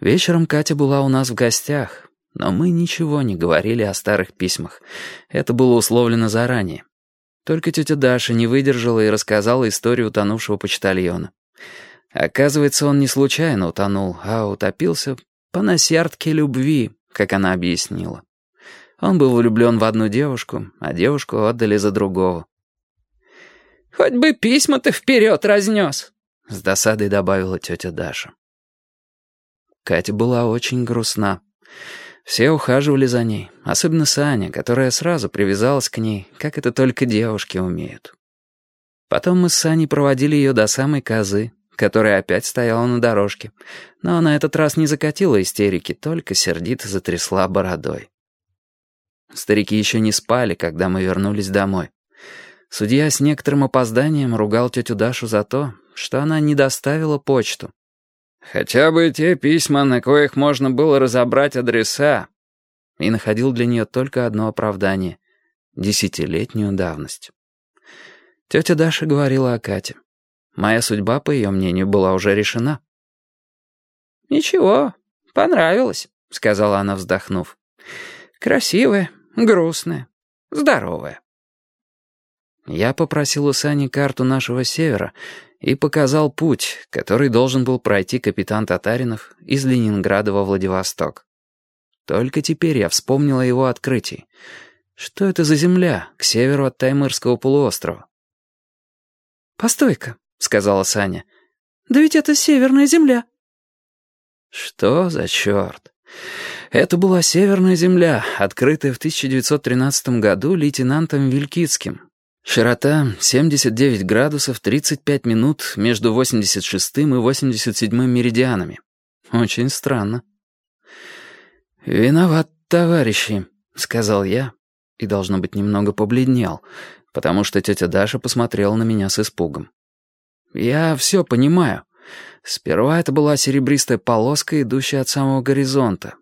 Вечером Катя была у нас в гостях, но мы ничего не говорили о старых письмах. Это было условлено заранее. Только тетя Даша не выдержала и рассказала историю утонувшего почтальона. Оказывается, он не случайно утонул, а утопился по насярдке любви, как она объяснила. Он был влюблен в одну девушку, а девушку отдали за другого. «Хоть бы письма ты вперед разнес», — с досадой добавила тетя Даша. Катя была очень грустна. Все ухаживали за ней, особенно Саня, которая сразу привязалась к ней, как это только девушки умеют. Потом мы с Саней проводили ее до самой козы, которая опять стояла на дорожке, но на этот раз не закатила истерики, только сердито затрясла бородой. Старики еще не спали, когда мы вернулись домой. Судья с некоторым опозданием ругал тетю Дашу за то, что она не доставила почту, Хотя бы те письма, на коих можно было разобрать адреса. И находил для нее только одно оправдание — десятилетнюю давность. Тетя Даша говорила о Кате. Моя судьба, по ее мнению, была уже решена. «Ничего, понравилось», — сказала она, вздохнув. «Красивая, грустная, здоровая». Я попросил у Сани карту нашего севера и показал путь, который должен был пройти капитан Татаринов из Ленинграда во Владивосток. Только теперь я вспомнил о его открытии. Что это за земля к северу от Таймырского полуострова? «Постой-ка», — сказала Саня. «Да ведь это северная земля». Что за черт? Это была северная земля, открытая в 1913 году лейтенантом Вилькицким, Широта 79 градусов 35 минут между 86 и 87 меридианами. Очень странно. «Виноват, товарищи», — сказал я, и, должно быть, немного побледнел, потому что тетя Даша посмотрела на меня с испугом. «Я все понимаю. Сперва это была серебристая полоска, идущая от самого горизонта.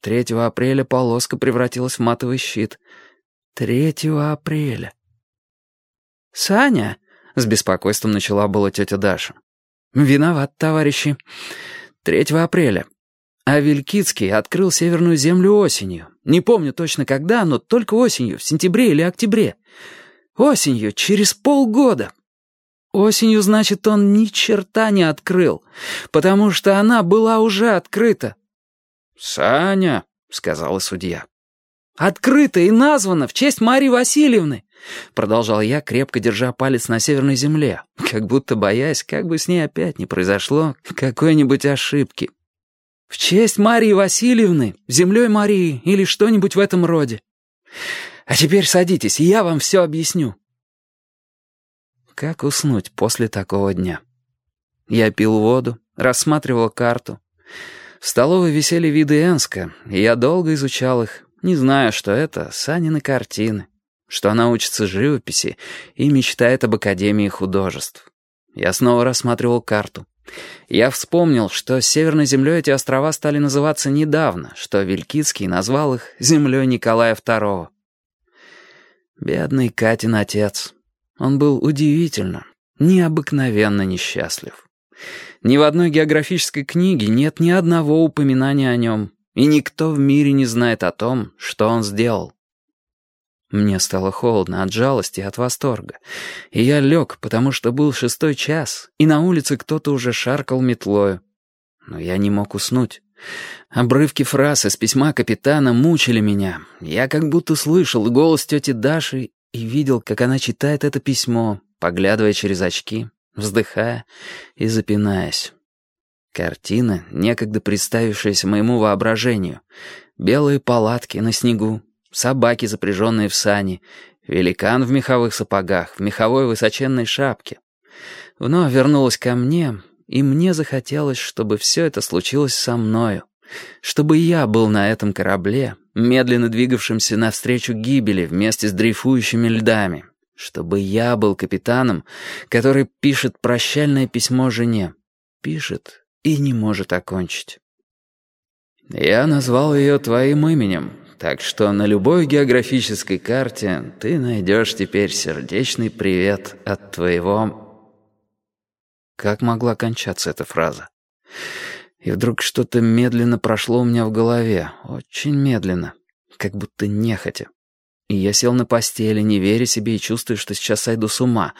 3 апреля полоска превратилась в матовый щит. 3 апреля». «Саня!» — с беспокойством начала была тетя Даша. «Виноват, товарищи. 3 апреля. А Вилькицкий открыл Северную Землю осенью. Не помню точно когда, но только осенью, в сентябре или октябре. Осенью, через полгода. Осенью, значит, он ни черта не открыл, потому что она была уже открыта». «Саня!» — сказала судья. «Открыта и названа в честь Марии Васильевны. Продолжал я, крепко держа палец на северной земле, как будто боясь, как бы с ней опять не произошло какой-нибудь ошибки. В честь Марии Васильевны, землей Марии или что-нибудь в этом роде. А теперь садитесь, и я вам все объясню. Как уснуть после такого дня? Я пил воду, рассматривал карту. В столовой висели виды Энска, и я долго изучал их, не зная, что это Санины картины что она учится живописи и мечтает об Академии художеств. Я снова рассматривал карту. Я вспомнил, что Северной землей эти острова стали называться недавно, что Вилькицкий назвал их землей Николая II. Бедный Катин отец. Он был удивительно, необыкновенно несчастлив. Ни в одной географической книге нет ни одного упоминания о нем, и никто в мире не знает о том, что он сделал. Мне стало холодно от жалости и от восторга. И я лег, потому что был шестой час, и на улице кто-то уже шаркал метлою. Но я не мог уснуть. Обрывки фраз из письма капитана мучили меня. Я как будто слышал голос тети Даши и видел, как она читает это письмо, поглядывая через очки, вздыхая и запинаясь. Картина, некогда представившаяся моему воображению. Белые палатки на снегу, собаки, запряженные в сани, великан в меховых сапогах, в меховой высоченной шапке. Вновь вернулась ко мне, и мне захотелось, чтобы все это случилось со мною, чтобы я был на этом корабле, медленно двигавшемся навстречу гибели вместе с дрейфующими льдами, чтобы я был капитаном, который пишет прощальное письмо жене, пишет и не может окончить. Я назвал ее твоим именем, так что на любой географической карте ты найдешь теперь сердечный привет от твоего... Как могла кончаться эта фраза? И вдруг что-то медленно прошло у меня в голове, очень медленно, как будто нехотя. И я сел на постели, не веря себе и чувствуя, что сейчас сойду с ума.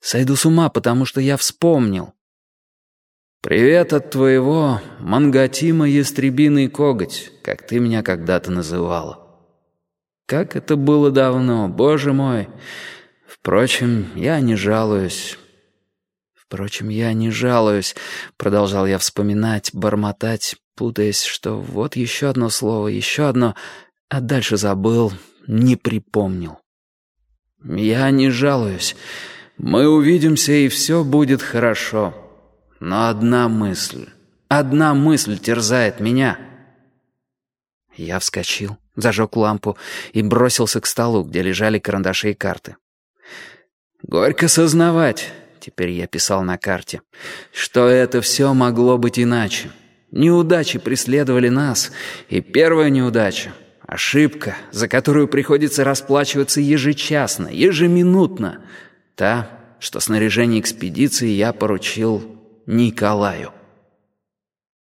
Сойду с ума, потому что я вспомнил. «Привет от твоего Мангатима Ястребиный коготь, как ты меня когда-то называла». Как это было давно, боже мой. Впрочем, я не жалуюсь. Впрочем, я не жалуюсь, продолжал я вспоминать, бормотать, путаясь, что вот еще одно слово, еще одно, а дальше забыл, не припомнил. Я не жалуюсь. Мы увидимся, и все будет хорошо. Но одна мысль, одна мысль терзает меня. Я вскочил, зажег лампу и бросился к столу, где лежали карандаши и карты. «Горько сознавать», — теперь я писал на карте, «что это все могло быть иначе. Неудачи преследовали нас, и первая неудача — ошибка, за которую приходится расплачиваться ежечасно, ежеминутно, та, что снаряжение экспедиции я поручил Николаю».